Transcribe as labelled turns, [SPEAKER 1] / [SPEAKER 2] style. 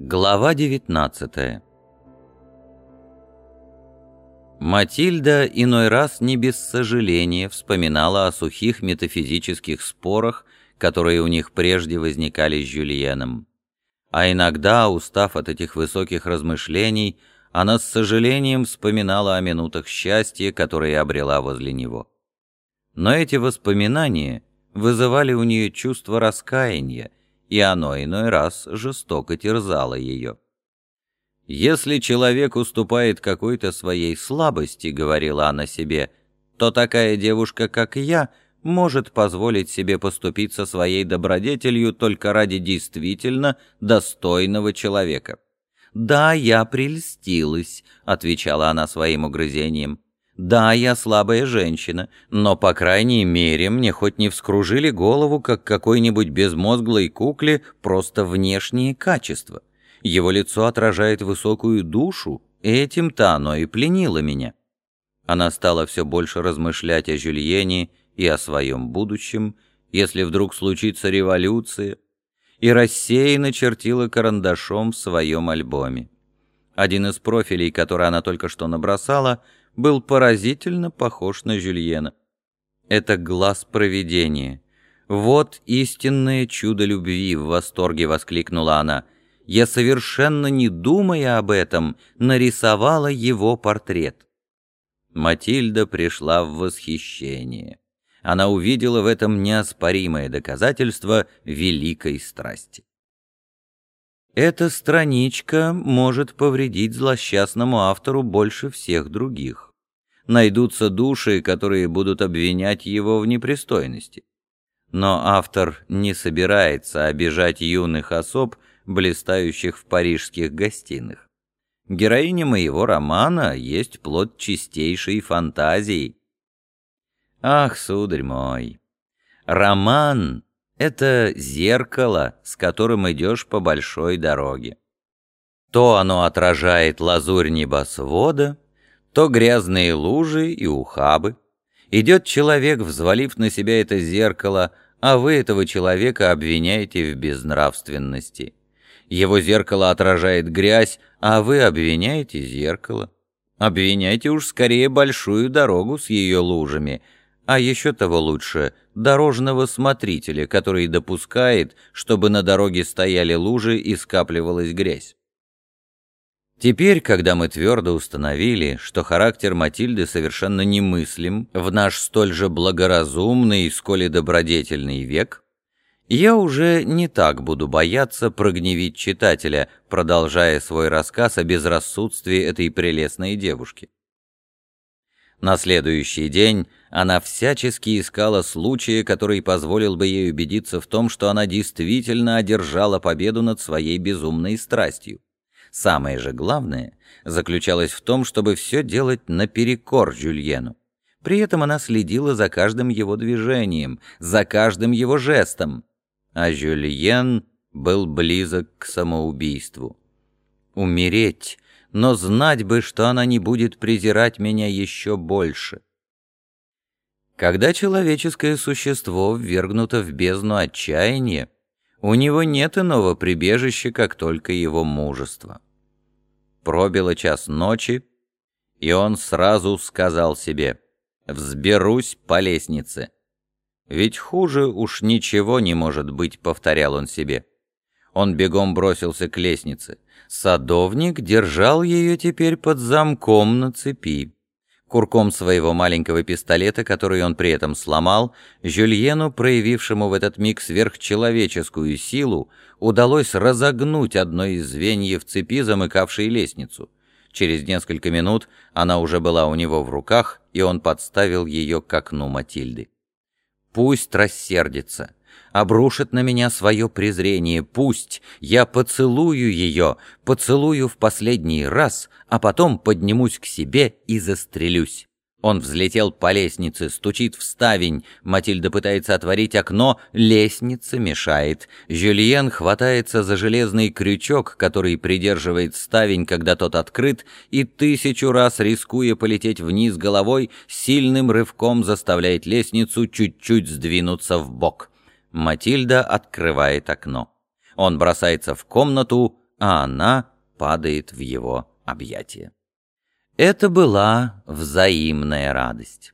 [SPEAKER 1] Глава 19 Матильда иной раз не без сожаления вспоминала о сухих метафизических спорах, которые у них прежде возникали с Жюльеном. А иногда, устав от этих высоких размышлений, она с сожалением вспоминала о минутах счастья, которые обрела возле него. Но эти воспоминания вызывали у нее чувство раскаяния, и оно иной раз жестоко терзало ее. «Если человек уступает какой-то своей слабости, — говорила она себе, — то такая девушка, как я, может позволить себе поступить со своей добродетелью только ради действительно достойного человека». «Да, я прельстилась», — отвечала она своим угрызением. Да, я слабая женщина, но, по крайней мере, мне хоть не вскружили голову, как какой-нибудь безмозглой кукле, просто внешние качества. Его лицо отражает высокую душу, и этим-то оно и пленило меня. Она стала все больше размышлять о Жюльене и о своем будущем, если вдруг случится революция, и рассеянно чертила карандашом в своем альбоме. Один из профилей, который она только что набросала — был поразительно похож на Жюльена. Это глаз провидения. «Вот истинное чудо любви!» — в восторге воскликнула она. «Я, совершенно не думая об этом, нарисовала его портрет». Матильда пришла в восхищение. Она увидела в этом неоспоримое доказательство великой страсти. Эта страничка может повредить злосчастному автору больше всех других найдутся души, которые будут обвинять его в непристойности. Но автор не собирается обижать юных особ, блистающих в парижских гостиных. Героиня моего романа есть плод чистейшей фантазии. Ах, сударь мой, роман — это зеркало, с которым идешь по большой дороге. То оно отражает лазурь небосвода, то грязные лужи и ухабы. Идет человек, взвалив на себя это зеркало, а вы этого человека обвиняете в безнравственности. Его зеркало отражает грязь, а вы обвиняете зеркало. Обвиняйте уж скорее большую дорогу с ее лужами, а еще того лучше — дорожного смотрителя, который допускает, чтобы на дороге стояли лужи и скапливалась грязь. Теперь, когда мы твердо установили, что характер Матильды совершенно немыслим в наш столь же благоразумный, сколь и добродетельный век, я уже не так буду бояться прогневить читателя, продолжая свой рассказ о безрассудстве этой прелестной девушки. На следующий день она всячески искала случая, который позволил бы ей убедиться в том, что она действительно одержала победу над своей безумной страстью. Самое же главное заключалось в том, чтобы все делать наперекор Жюльену. При этом она следила за каждым его движением, за каждым его жестом. А Жюльен был близок к самоубийству. Умереть, но знать бы, что она не будет презирать меня еще больше. Когда человеческое существо ввергнуто в бездну отчаяния, у него нет иного прибежища, как только его мужество. Пробило час ночи, и он сразу сказал себе «Взберусь по лестнице». «Ведь хуже уж ничего не может быть», — повторял он себе. Он бегом бросился к лестнице. Садовник держал ее теперь под замком на цепи. Курком своего маленького пистолета, который он при этом сломал, Жюльену, проявившему в этот миг сверхчеловеческую силу, удалось разогнуть одно из звеньев цепи, замыкавшей лестницу. Через несколько минут она уже была у него в руках, и он подставил ее к окну Матильды. «Пусть рассердится обрушит на меня свое презрение, пусть я поцелую ее, поцелую в последний раз, а потом поднимусь к себе и застрелюсь. Он взлетел по лестнице, стучит в ставень. Матильда пытается отворить окно, лестница мешает. Жюльен хватается за железный крючок, который придерживает ставень, когда тот открыт, и тысячу раз, рискуя полететь вниз головой, сильным рывком заставляет лестницу чуть-чуть сдвинуться в бок. Матильда открывает окно. Он бросается в комнату, а она падает в его объятия. Это была взаимная радость.